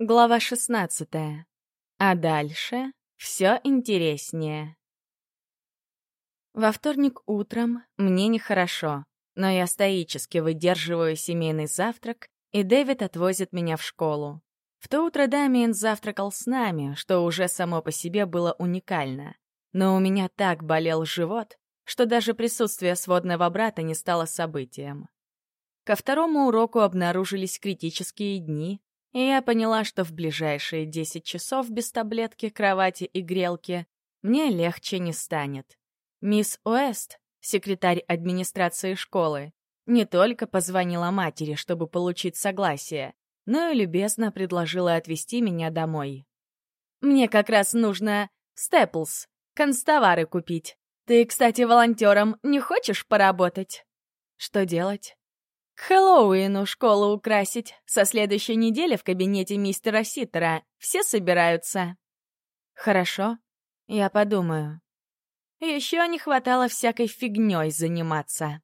Глава 16. А дальше все интереснее. Во вторник утром мне нехорошо, но я стоически выдерживаю семейный завтрак, и Дэвид отвозит меня в школу. В то утро Дамиен завтракал с нами, что уже само по себе было уникально. Но у меня так болел живот, что даже присутствие сводного брата не стало событием. Ко второму уроку обнаружились критические дни, и я поняла, что в ближайшие 10 часов без таблетки, кровати и грелки мне легче не станет. Мисс Уэст, секретарь администрации школы, не только позвонила матери, чтобы получить согласие, но и любезно предложила отвезти меня домой. «Мне как раз нужно степлс, констовары купить. Ты, кстати, волонтером не хочешь поработать?» «Что делать?» К Хэллоуину школу украсить. Со следующей недели в кабинете мистера Ситтера. Все собираются. Хорошо, я подумаю. Еще не хватало всякой фигней заниматься.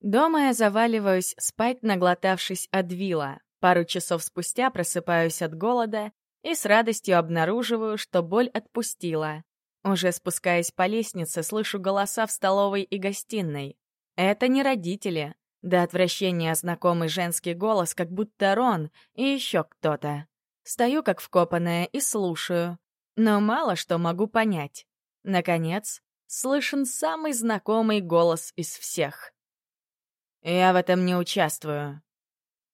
Дома я заваливаюсь спать, наглотавшись от вила. Пару часов спустя просыпаюсь от голода и с радостью обнаруживаю, что боль отпустила. Уже спускаясь по лестнице, слышу голоса в столовой и гостиной. Это не родители, до отвращения знакомый женский голос, как будто Рон и еще кто-то. Стою как вкопанная и слушаю, но мало что могу понять. Наконец, слышен самый знакомый голос из всех. «Я в этом не участвую».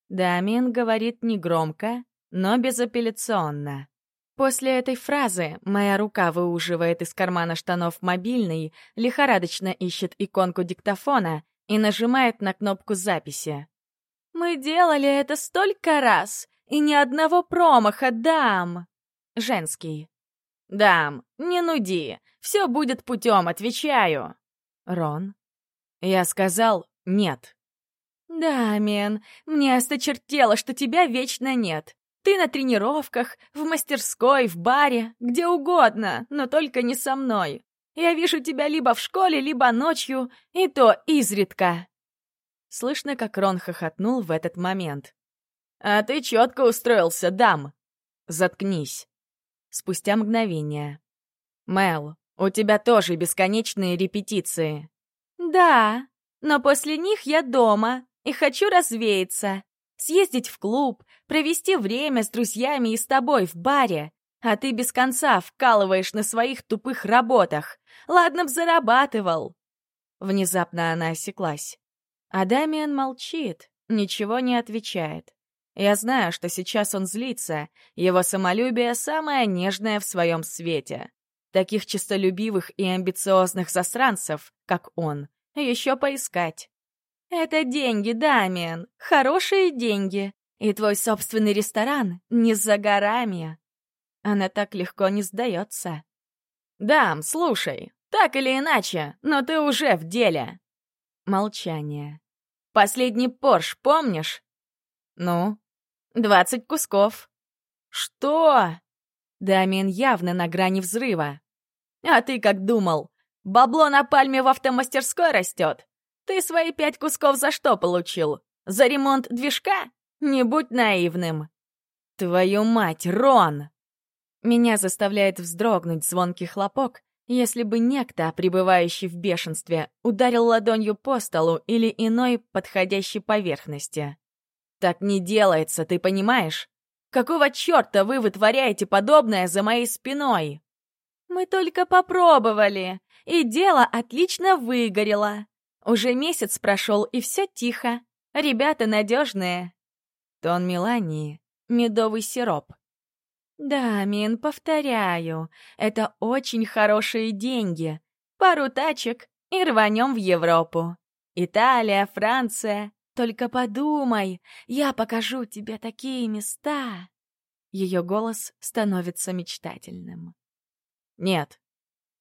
Дамин говорит негромко, но безапелляционно. После этой фразы моя рука выуживает из кармана штанов мобильный, лихорадочно ищет иконку диктофона и нажимает на кнопку записи. «Мы делали это столько раз, и ни одного промаха, дам!» Женский. «Дам, не нуди, все будет путем, отвечаю!» Рон. Я сказал «нет». «Да, Мен, мне осточертело, что тебя вечно нет. Ты на тренировках, в мастерской, в баре, где угодно, но только не со мной. Я вижу тебя либо в школе, либо ночью, и то изредка». Слышно, как Рон хохотнул в этот момент. «А ты четко устроился, дам!» «Заткнись!» Спустя мгновение. «Мел, у тебя тоже бесконечные репетиции». «Да, но после них я дома и хочу развеяться, съездить в клуб, провести время с друзьями и с тобой в баре, а ты без конца вкалываешь на своих тупых работах. Ладно б зарабатывал. Внезапно она осеклась. А Дамиан молчит, ничего не отвечает. Я знаю, что сейчас он злится, его самолюбие самое нежное в своем свете. Таких честолюбивых и амбициозных засранцев, как он, еще поискать. Это деньги, Дамиан, хорошие деньги. И твой собственный ресторан не за горами. Она так легко не сдается. «Дам, слушай, так или иначе, но ты уже в деле». Молчание. «Последний Порш, помнишь?» «Ну?» «Двадцать кусков». «Что?» Дамин явно на грани взрыва. «А ты как думал? Бабло на пальме в автомастерской растет? Ты свои пять кусков за что получил? За ремонт движка? Не будь наивным». «Твою мать, Рон!» Меня заставляет вздрогнуть звонкий хлопок, если бы некто, пребывающий в бешенстве, ударил ладонью по столу или иной подходящей поверхности. Так не делается, ты понимаешь? Какого черта вы вытворяете подобное за моей спиной? Мы только попробовали, и дело отлично выгорело. Уже месяц прошел, и все тихо. Ребята надежные. Тон Мелании — медовый сироп. «Да, Мин, повторяю, это очень хорошие деньги. Пару тачек и рванем в Европу. Италия, Франция. Только подумай, я покажу тебе такие места». Ее голос становится мечтательным. «Нет».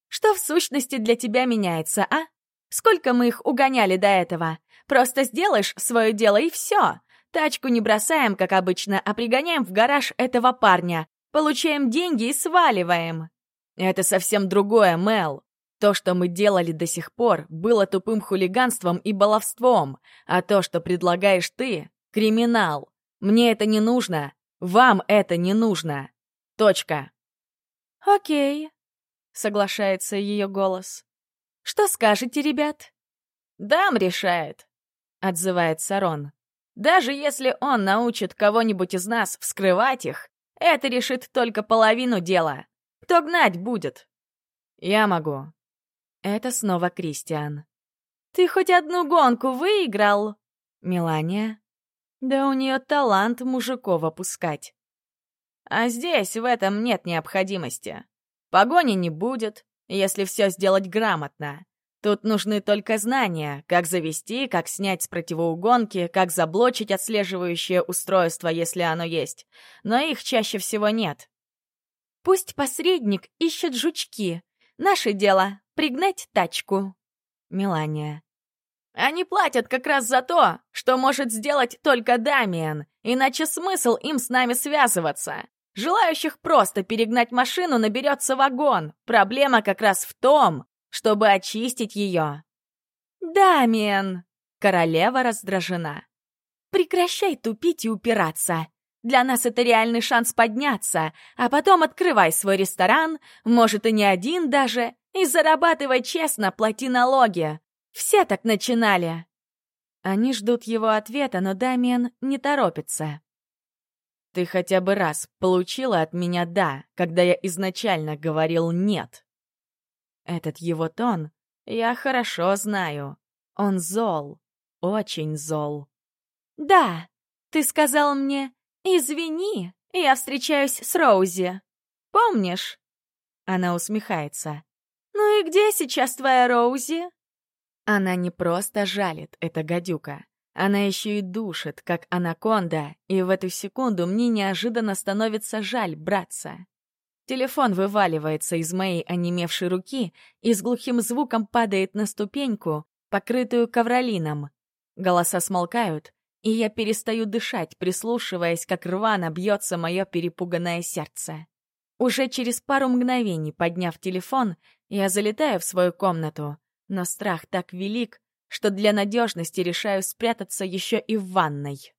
«Что в сущности для тебя меняется, а? Сколько мы их угоняли до этого? Просто сделаешь свое дело и все. Тачку не бросаем, как обычно, а пригоняем в гараж этого парня, Получаем деньги и сваливаем. Это совсем другое, Мел. То, что мы делали до сих пор, было тупым хулиганством и баловством, а то, что предлагаешь ты — криминал. Мне это не нужно. Вам это не нужно. Точка. Окей, соглашается ее голос. Что скажете, ребят? Дам решает, отзывается Рон. Даже если он научит кого-нибудь из нас вскрывать их, это решит только половину дела. Кто гнать будет? Я могу. Это снова Кристиан. Ты хоть одну гонку выиграл? Мелания. Да у нее талант мужиков опускать. А здесь в этом нет необходимости. Погони не будет, если все сделать грамотно. Тут нужны только знания, как завести, как снять с противоугонки, как заблочить отслеживающее устройство, если оно есть. Но их чаще всего нет. Пусть посредник ищет жучки. Наше дело — пригнать тачку. Мелания. Они платят как раз за то, что может сделать только Дамиан, иначе смысл им с нами связываться. Желающих просто перегнать машину наберется вагон. Проблема как раз в том, чтобы очистить ее. «Дамиен!» — королева раздражена. «Прекращай тупить и упираться. Для нас это реальный шанс подняться, а потом открывай свой ресторан, может и не один даже, и зарабатывай честно, плати налоги. Все так начинали». Они ждут его ответа, но Дамиен не торопится. «Ты хотя бы раз получила от меня «да», когда я изначально говорил «нет». Этот его тон я хорошо знаю. Он зол, очень зол. «Да, ты сказал мне, извини, я встречаюсь с Роузи. Помнишь?» Она усмехается. «Ну и где сейчас твоя Роузи?» Она не просто жалит, эта гадюка. Она еще и душит, как анаконда, и в эту секунду мне неожиданно становится жаль браться. Телефон вываливается из моей онемевшей руки и с глухим звуком падает на ступеньку, покрытую ковролином. Голоса смолкают, и я перестаю дышать, прислушиваясь, как рвано бьется мое перепуганное сердце. Уже через пару мгновений, подняв телефон, я залетаю в свою комнату, но страх так велик, что для надежности решаю спрятаться еще и в ванной.